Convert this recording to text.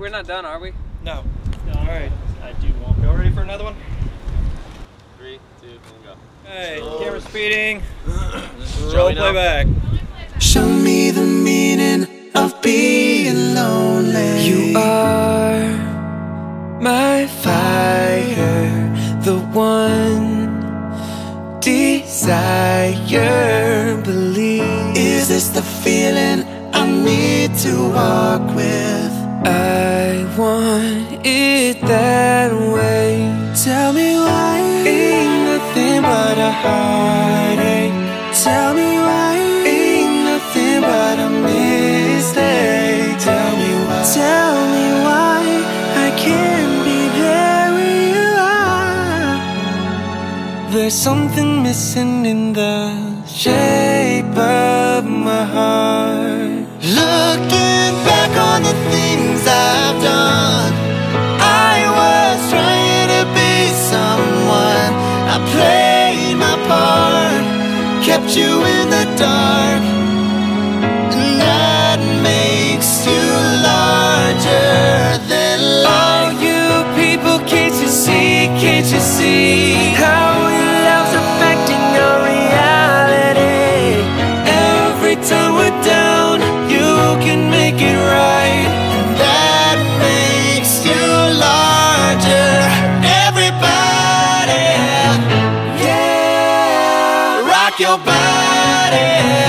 we're not done, are we? No. No, All right. I do want. Y'all ready for another one? Three, two, one, go. Hey, camera speeding. Roll Joey playback. Show me the meaning of being lonely. You are my fire, the one desire. Heartache. Tell me why ain't nothing but a mistake. Tell me why. Tell me why I can't be there where you are. There's something missing in the shape of my heart. kept you in the dark. And that makes you larger than life. All you people, can't you see, can't you see How your love's affecting your reality? Every time we're down, you can make it right. your body.